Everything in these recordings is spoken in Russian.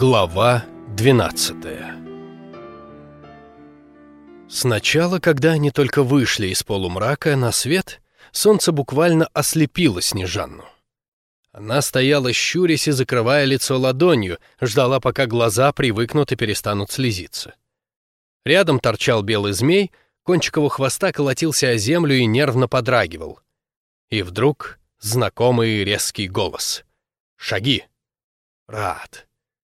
Глава 12 Сначала, когда они только вышли из полумрака на свет, солнце буквально ослепило Снежанну. Она стояла щурясь и закрывая лицо ладонью, ждала, пока глаза привыкнут и перестанут слезиться. Рядом торчал белый змей, кончик его хвоста колотился о землю и нервно подрагивал. И вдруг знакомый резкий голос. «Шаги!» «Рад!»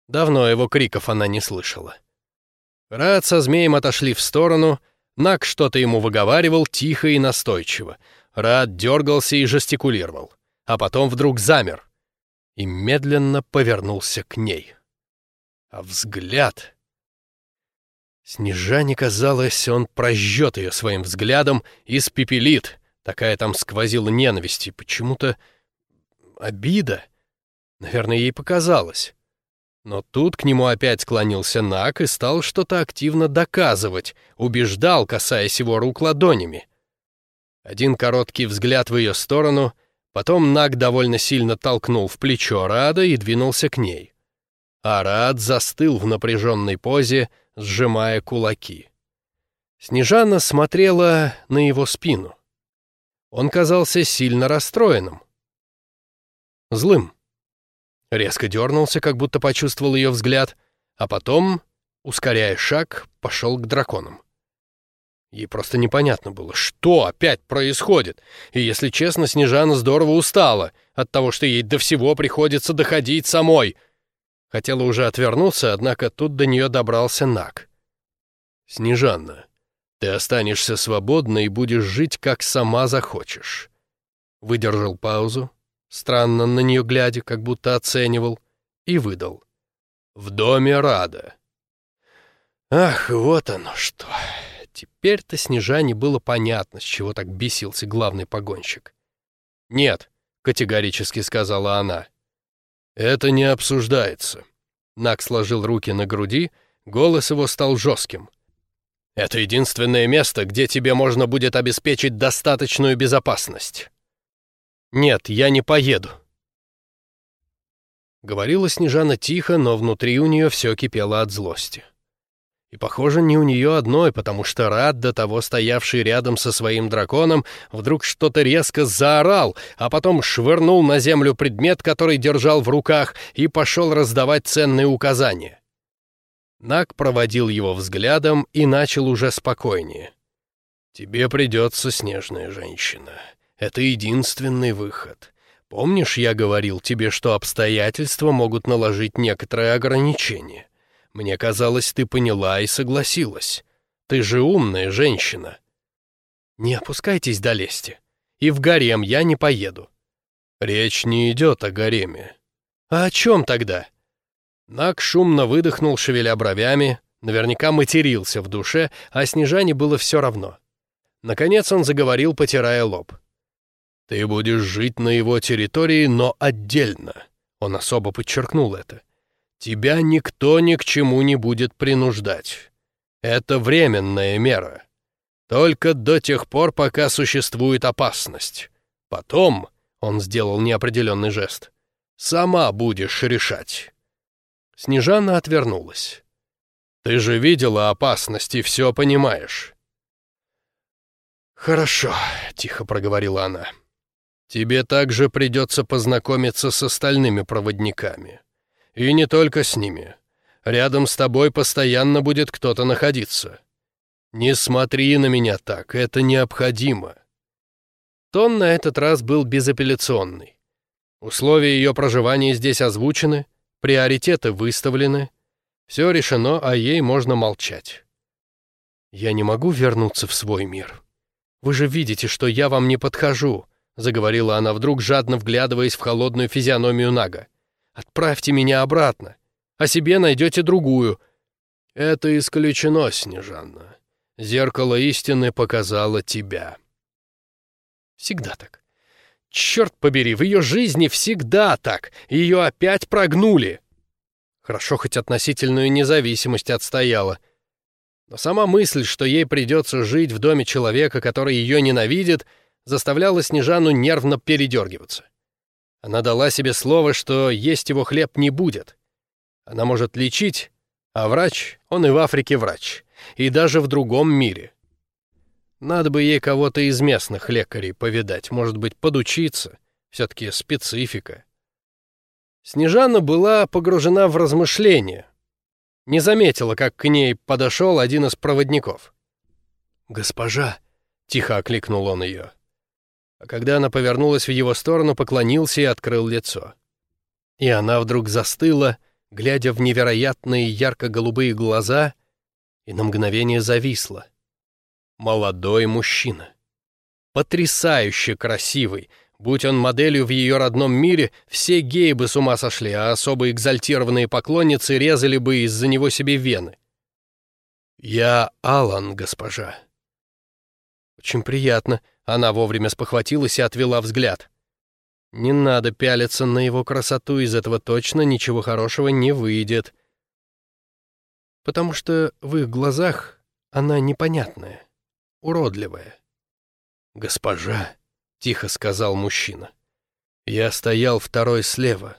Давно его криков она не слышала. Рад со змеем отошли в сторону, Нак что-то ему выговаривал тихо и настойчиво. Рад дергался и жестикулировал, а потом вдруг замер и медленно повернулся к ней. А взгляд... Снежане казалось, он прожжет ее своим взглядом и спепелит. Такая там сквозила ненависть и почему-то обида. Наверное, ей показалось. Но тут к нему опять склонился Нак и стал что-то активно доказывать, убеждал, касаясь его рук ладонями. Один короткий взгляд в ее сторону, потом Нак довольно сильно толкнул в плечо Рада и двинулся к ней. А Рад застыл в напряженной позе, сжимая кулаки. Снежана смотрела на его спину. Он казался сильно расстроенным. Злым. Резко дернулся, как будто почувствовал ее взгляд, а потом, ускоряя шаг, пошел к драконам. Ей просто непонятно было, что опять происходит, и, если честно, Снежана здорово устала от того, что ей до всего приходится доходить самой. Хотела уже отвернуться, однако тут до нее добрался Нак. «Снежанна, ты останешься свободна и будешь жить, как сама захочешь». Выдержал паузу, странно на нее глядя, как будто оценивал, и выдал. «В доме Рада». Ах, вот оно что. Теперь-то Снежане было понятно, с чего так бесился главный погонщик. «Нет», — категорически сказала она. «Это не обсуждается». Нак сложил руки на груди, голос его стал жестким. «Это единственное место, где тебе можно будет обеспечить достаточную безопасность». «Нет, я не поеду». Говорила Снежана тихо, но внутри у нее все кипело от злости. И, похоже, не у нее одной, потому что Рад, до того стоявший рядом со своим драконом, вдруг что-то резко заорал, а потом швырнул на землю предмет, который держал в руках, и пошел раздавать ценные указания. Нак проводил его взглядом и начал уже спокойнее. «Тебе придется, снежная женщина. Это единственный выход. Помнишь, я говорил тебе, что обстоятельства могут наложить некоторые ограничения? Мне казалось, ты поняла и согласилась. Ты же умная женщина. Не опускайтесь до лести. И в гарем я не поеду. Речь не идет о гареме. А о чем тогда? Нак шумно выдохнул, шевеля бровями, наверняка матерился в душе, а Снежане было все равно. Наконец он заговорил, потирая лоб. Ты будешь жить на его территории, но отдельно. Он особо подчеркнул это. Тебя никто ни к чему не будет принуждать. Это временная мера. Только до тех пор, пока существует опасность. Потом, он сделал неопределенный жест, сама будешь решать. Снежана отвернулась. Ты же видела опасность и все понимаешь. «Хорошо», — тихо проговорила она. Тебе также придется познакомиться с остальными проводниками. И не только с ними. Рядом с тобой постоянно будет кто-то находиться. Не смотри на меня так, это необходимо. Тон на этот раз был безапелляционный. Условия ее проживания здесь озвучены, приоритеты выставлены. Все решено, а ей можно молчать. Я не могу вернуться в свой мир. Вы же видите, что я вам не подхожу заговорила она вдруг, жадно вглядываясь в холодную физиономию Нага. «Отправьте меня обратно. а себе найдете другую». «Это исключено, Снежанна. Зеркало истины показало тебя». Всегда так. Черт побери, в ее жизни всегда так. Ее опять прогнули. Хорошо, хоть относительную независимость отстояла. Но сама мысль, что ей придется жить в доме человека, который ее ненавидит, заставляла Снежану нервно передергиваться. Она дала себе слово, что есть его хлеб не будет. Она может лечить, а врач, он и в Африке врач, и даже в другом мире. Надо бы ей кого-то из местных лекарей повидать, может быть, подучиться, все-таки специфика. Снежана была погружена в размышления. Не заметила, как к ней подошел один из проводников. «Госпожа!» — тихо окликнул он ее. А когда она повернулась в его сторону, поклонился и открыл лицо. И она вдруг застыла, глядя в невероятные ярко-голубые глаза, и на мгновение зависла. Молодой мужчина. Потрясающе красивый, Будь он моделью в ее родном мире, все геи бы с ума сошли, а особо экзальтированные поклонницы резали бы из-за него себе вены. «Я Алан, госпожа». «Очень приятно», — она вовремя спохватилась и отвела взгляд. «Не надо пялиться на его красоту, из этого точно ничего хорошего не выйдет. Потому что в их глазах она непонятная, уродливая». «Госпожа», — тихо сказал мужчина. «Я стоял второй слева,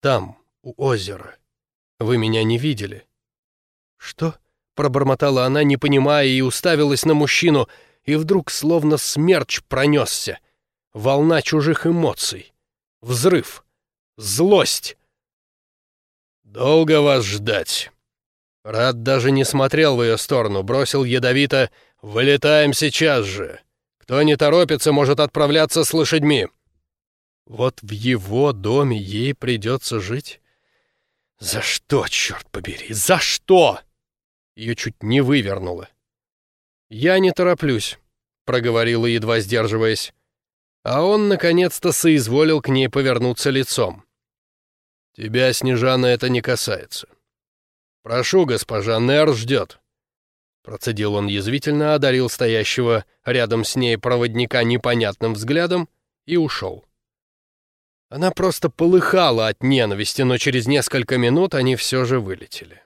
там, у озера. Вы меня не видели». «Что?» — пробормотала она, не понимая, и уставилась на мужчину, и вдруг словно смерч пронесся. Волна чужих эмоций. Взрыв. Злость. «Долго вас ждать?» Рад даже не смотрел в ее сторону, бросил ядовито «Вылетаем сейчас же!» Кто не торопится, может отправляться с лошадьми. Вот в его доме ей придется жить? За что, черт побери, за что? Ее чуть не вывернуло. «Я не тороплюсь», — проговорила, едва сдерживаясь. А он, наконец-то, соизволил к ней повернуться лицом. «Тебя, Снежана, это не касается. Прошу, госпожа, Нер ждет». Процедил он язвительно, одарил стоящего рядом с ней проводника непонятным взглядом и ушел. Она просто полыхала от ненависти, но через несколько минут они все же вылетели.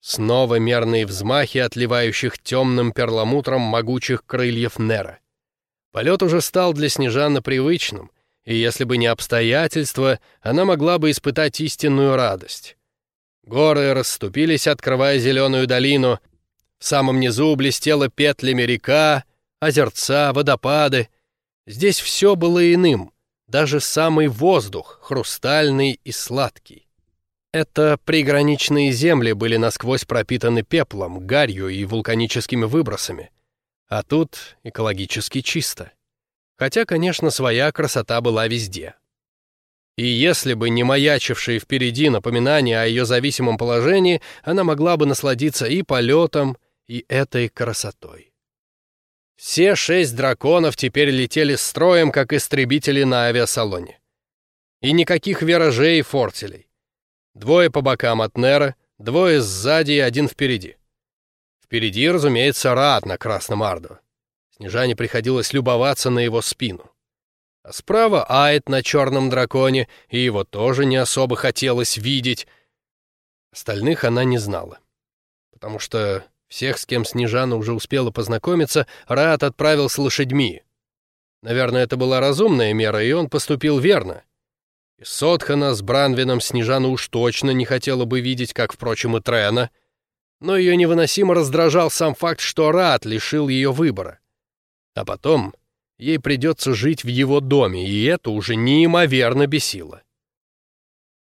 Снова мерные взмахи, отливающих темным перламутром могучих крыльев Нера. Полет уже стал для Снежана привычным, и если бы не обстоятельства, она могла бы испытать истинную радость. Горы расступились, открывая зеленую долину. В самом низу блестела петлями река, озерца, водопады. Здесь все было иным, даже самый воздух, хрустальный и сладкий. Это приграничные земли были насквозь пропитаны пеплом, гарью и вулканическими выбросами. А тут экологически чисто. Хотя, конечно, своя красота была везде. И если бы не маячившие впереди напоминания о ее зависимом положении, она могла бы насладиться и полетом, и этой красотой. Все шесть драконов теперь летели строем, как истребители на авиасалоне. И никаких виражей и фортелей. Двое по бокам от Нера, двое сзади и один впереди. Впереди, разумеется, Рад на Красном Арду. Снежане приходилось любоваться на его спину. А справа Айд на черном драконе, и его тоже не особо хотелось видеть. Остальных она не знала. Потому что всех, с кем Снежана уже успела познакомиться, Раат отправил с лошадьми. Наверное, это была разумная мера, и он поступил верно. Сотхана с Бранвином Снежана уж точно не хотела бы видеть, как, впрочем, и Трена. Но ее невыносимо раздражал сам факт, что Раат лишил ее выбора. А потом Ей придется жить в его доме, и это уже неимоверно бесило.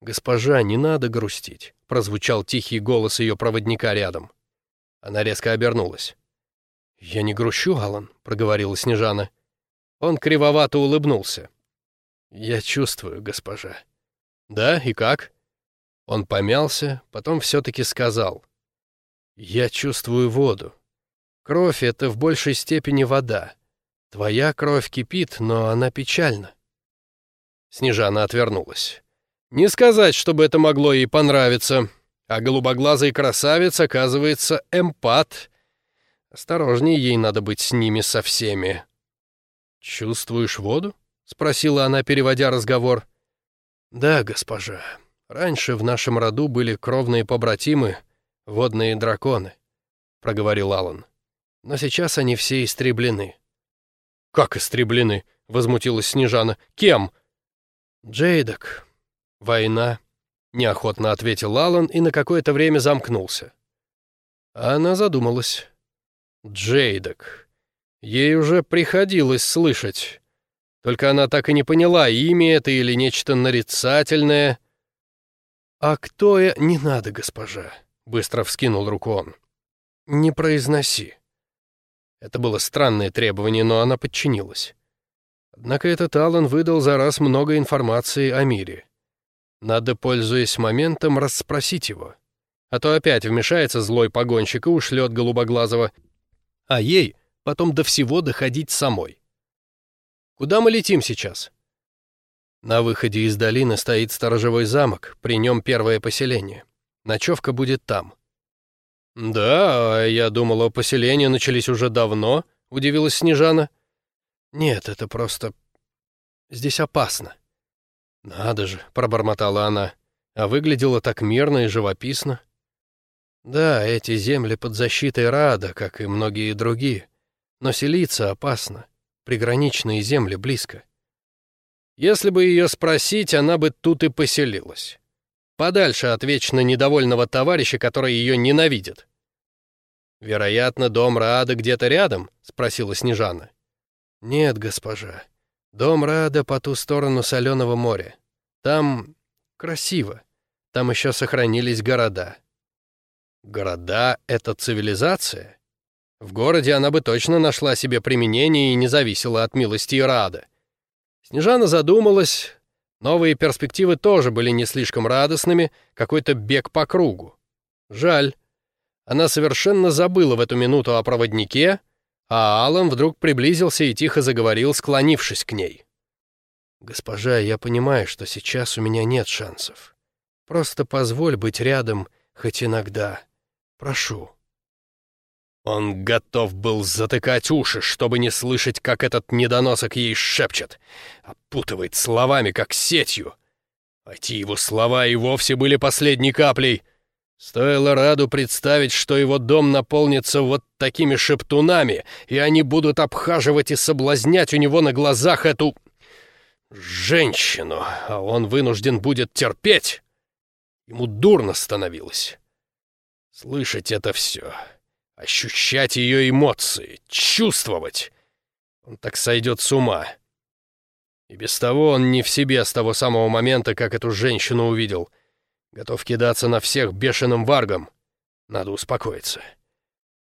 «Госпожа, не надо грустить», — прозвучал тихий голос ее проводника рядом. Она резко обернулась. «Я не грущу, Алан», — проговорила Снежана. Он кривовато улыбнулся. «Я чувствую, госпожа». «Да, и как?» Он помялся, потом все-таки сказал. «Я чувствую воду. Кровь — это в большей степени вода. Твоя кровь кипит, но она печальна». Снежана отвернулась. Не сказать, чтобы это могло ей понравиться. А голубоглазый красавец, оказывается, эмпат. Осторожнее ей надо быть с ними со всеми. «Чувствуешь воду?» — спросила она, переводя разговор. «Да, госпожа. Раньше в нашем роду были кровные побратимы, водные драконы», — проговорил Алан. «Но сейчас они все истреблены. «Как истреблены?» — возмутилась Снежана. «Кем?» «Джейдок. Война. неохотно ответил Алан и на какое-то время замкнулся. Она задумалась. Джейдок. Ей уже приходилось слышать. Только она так и не поняла, имя это или нечто нарицательное. «А кто я...» «Не надо, госпожа», — быстро вскинул руку он. «Не произноси». Это было странное требование, но она подчинилась. Однако этот Аллан выдал за раз много информации о мире. Надо, пользуясь моментом, расспросить его. А то опять вмешается злой погонщик и ушлет голубоглазого. А ей потом до всего доходить самой. Куда мы летим сейчас? На выходе из долины стоит сторожевой замок, при нем первое поселение. Ночевка будет там. «Да, я думала, поселения начались уже давно», — удивилась Снежана. «Нет, это просто... Здесь опасно». «Надо же», — пробормотала она, а выглядела так мирно и живописно. «Да, эти земли под защитой Рада, как и многие другие, но селиться опасно, приграничные земли близко. Если бы ее спросить, она бы тут и поселилась. Подальше от вечно недовольного товарища, который ее ненавидит. «Вероятно, дом Рада где-то рядом?» — спросила Снежана. «Нет, госпожа. Дом Рада по ту сторону соленого моря. Там красиво. Там еще сохранились города». «Города — это цивилизация?» В городе она бы точно нашла себе применение и не зависела от милости Рада. Снежана задумалась. Новые перспективы тоже были не слишком радостными, какой-то бег по кругу. Жаль. Она совершенно забыла в эту минуту о проводнике, а Алан вдруг приблизился и тихо заговорил, склонившись к ней. «Госпожа, я понимаю, что сейчас у меня нет шансов. Просто позволь быть рядом хоть иногда. Прошу». Он готов был затыкать уши, чтобы не слышать, как этот недоносок ей шепчет. Опутывает словами, как сетью. А эти его слова и вовсе были последней каплей. Стоило Раду представить, что его дом наполнится вот такими шептунами, и они будут обхаживать и соблазнять у него на глазах эту... женщину, а он вынужден будет терпеть. Ему дурно становилось. Слышать это все ощущать ее эмоции, чувствовать. Он так сойдет с ума. И без того он не в себе с того самого момента, как эту женщину увидел. Готов кидаться на всех бешеным варгом. Надо успокоиться.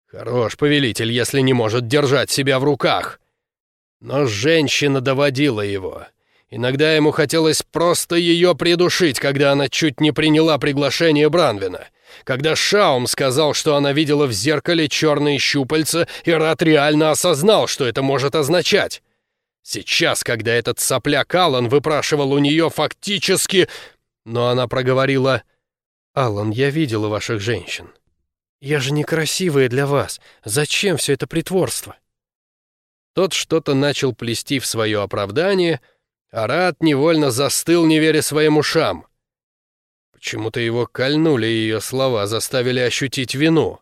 Хорош повелитель, если не может держать себя в руках. Но женщина доводила его. Иногда ему хотелось просто ее придушить, когда она чуть не приняла приглашение Бранвина — когда Шаум сказал, что она видела в зеркале черные щупальца, и Рат реально осознал, что это может означать. Сейчас, когда этот сопляк Аллан выпрашивал у нее фактически... Но она проговорила, «Аллан, я видела ваших женщин. Я же некрасивая для вас. Зачем все это притворство?» Тот что-то начал плести в свое оправдание, а Рат невольно застыл, не веря своим ушам. Почему-то его кольнули ее слова, заставили ощутить вину.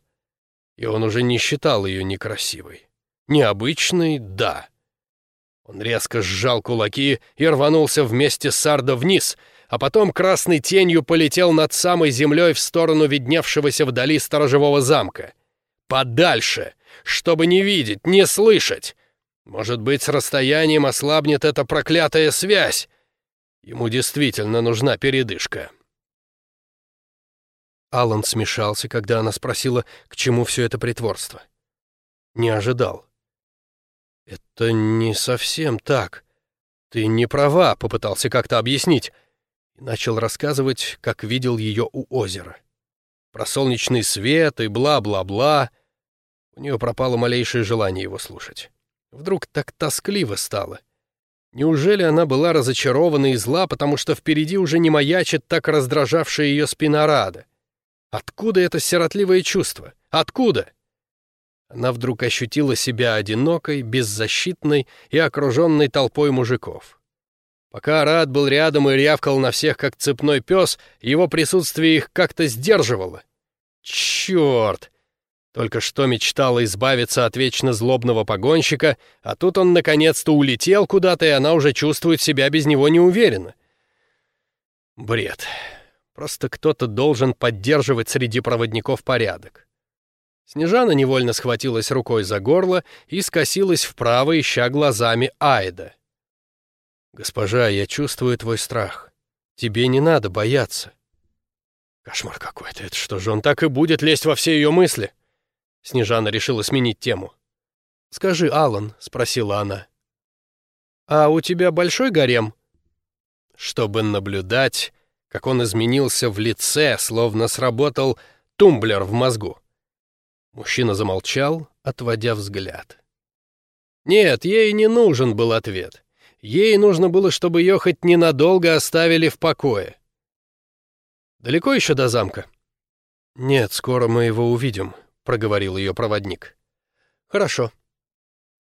И он уже не считал ее некрасивой. Необычной — да. Он резко сжал кулаки и рванулся вместе с Сардо вниз, а потом красной тенью полетел над самой землей в сторону видневшегося вдали сторожевого замка. Подальше, чтобы не видеть, не слышать. Может быть, с расстоянием ослабнет эта проклятая связь. Ему действительно нужна передышка. Алан смешался, когда она спросила, к чему все это притворство. Не ожидал. «Это не совсем так. Ты не права», — попытался как-то объяснить. И начал рассказывать, как видел ее у озера. Про солнечный свет и бла-бла-бла. У нее пропало малейшее желание его слушать. Вдруг так тоскливо стало. Неужели она была разочарована и зла, потому что впереди уже не маячит так раздражавшая ее спина Рада? Откуда это сиротливое чувство? Откуда? Она вдруг ощутила себя одинокой, беззащитной и окруженной толпой мужиков. Пока Рад был рядом и рявкал на всех, как цепной пес, его присутствие их как-то сдерживало. Черт! Только что мечтала избавиться от вечно злобного погонщика, а тут он наконец-то улетел куда-то, и она уже чувствует себя без него неуверенно. Бред. Просто кто-то должен поддерживать среди проводников порядок. Снежана невольно схватилась рукой за горло и скосилась вправо, ища глазами Айда. «Госпожа, я чувствую твой страх. Тебе не надо бояться». «Кошмар какой-то, это что же, он так и будет лезть во все ее мысли?» Снежана решила сменить тему. «Скажи, Алан, спросила она. «А у тебя большой гарем?» Чтобы наблюдать, как он изменился в лице, словно сработал тумблер в мозгу. Мужчина замолчал, отводя взгляд. Нет, ей не нужен был ответ. Ей нужно было, чтобы ее хоть ненадолго оставили в покое. «Далеко еще до замка?» «Нет, скоро мы его увидим», — проговорил ее проводник. «Хорошо».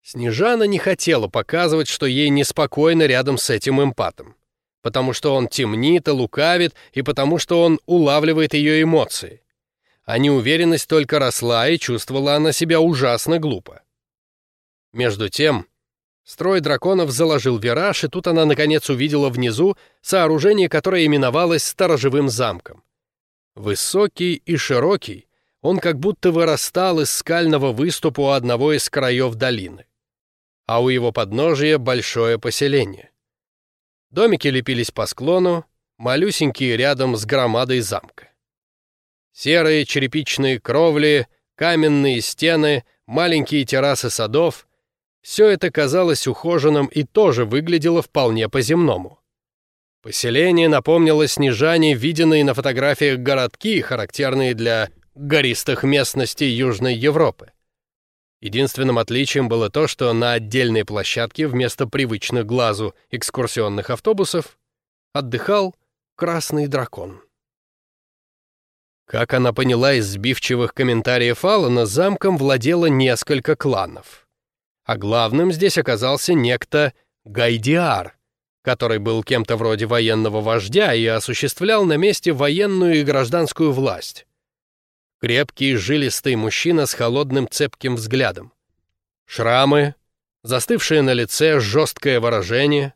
Снежана не хотела показывать, что ей неспокойно рядом с этим эмпатом, потому что он темнит и лукавит, и потому что он улавливает ее эмоции. А неуверенность только росла, и чувствовала она себя ужасно глупо. Между тем, Строй драконов заложил вираж, и тут она наконец увидела внизу сооружение, которое именовалось сторожевым замком. Высокий и широкий, он как будто вырастал из скального выступа у одного из краев долины. А у его подножия большое поселение. Домики лепились по склону, малюсенькие рядом с громадой замка. Серые черепичные кровли, каменные стены, маленькие террасы садов — все это казалось ухоженным и тоже выглядело вполне по-земному. Поселение напомнило снежане, виденные на фотографиях городки, характерные для гористых местностей Южной Европы. Единственным отличием было то, что на отдельной площадке вместо привычных глазу экскурсионных автобусов отдыхал красный дракон. Как она поняла из сбивчивых комментариев Алана, замком владело несколько кланов а главным здесь оказался некто Гайдиар, который был кем-то вроде военного вождя и осуществлял на месте военную и гражданскую власть. Крепкий, жилистый мужчина с холодным цепким взглядом. Шрамы, застывшее на лице жесткое выражение.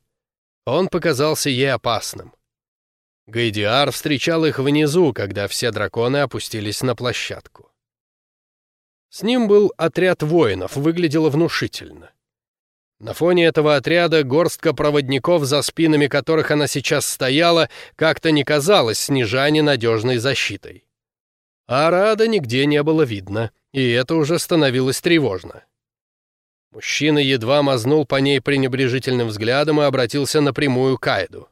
Он показался ей опасным. Гайдиар встречал их внизу, когда все драконы опустились на площадку. С ним был отряд воинов, выглядело внушительно. На фоне этого отряда горстка проводников, за спинами которых она сейчас стояла, как-то не казалась снижане надежной защитой. А Рада нигде не было видно, и это уже становилось тревожно. Мужчина едва мазнул по ней пренебрежительным взглядом и обратился напрямую к Айду.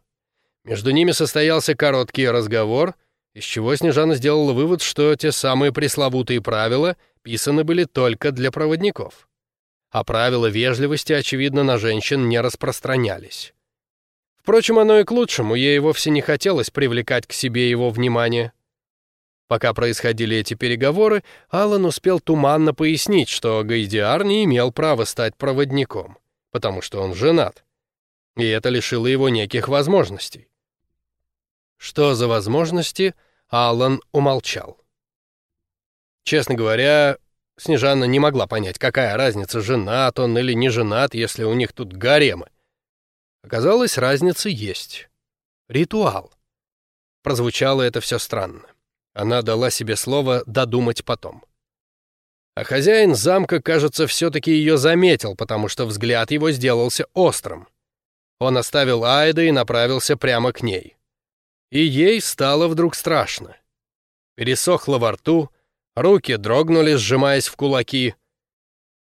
Между ними состоялся короткий разговор, из чего Снежана сделала вывод, что те самые пресловутые правила — писаны были только для проводников. А правила вежливости, очевидно, на женщин не распространялись. Впрочем, оно и к лучшему, ей вовсе не хотелось привлекать к себе его внимание. Пока происходили эти переговоры, Аллан успел туманно пояснить, что Гайдиар не имел права стать проводником, потому что он женат. И это лишило его неких возможностей. Что за возможности, Аллан умолчал. Честно говоря, Снежана не могла понять, какая разница, женат он или не женат, если у них тут гаремы. Оказалось, разница есть. Ритуал. Прозвучало это все странно. Она дала себе слово додумать потом. А хозяин замка, кажется, все-таки ее заметил, потому что взгляд его сделался острым. Он оставил Айда и направился прямо к ней. И ей стало вдруг страшно. Пересохло во рту, Руки дрогнули, сжимаясь в кулаки.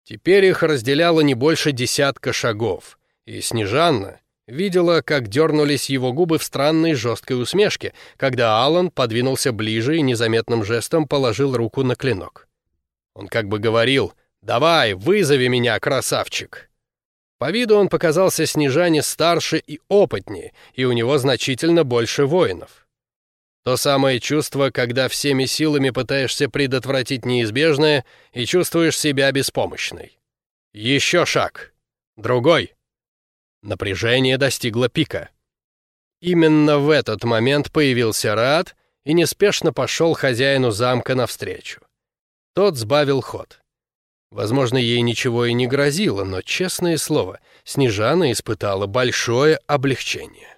Теперь их разделяло не больше десятка шагов, и Снежанна видела, как дернулись его губы в странной жесткой усмешке, когда Алан подвинулся ближе и незаметным жестом положил руку на клинок. Он как бы говорил «Давай, вызови меня, красавчик!» По виду он показался Снежане старше и опытнее, и у него значительно больше воинов. То самое чувство, когда всеми силами пытаешься предотвратить неизбежное и чувствуешь себя беспомощной. Еще шаг. Другой. Напряжение достигло пика. Именно в этот момент появился Рад и неспешно пошел хозяину замка навстречу. Тот сбавил ход. Возможно, ей ничего и не грозило, но, честное слово, Снежана испытала большое облегчение.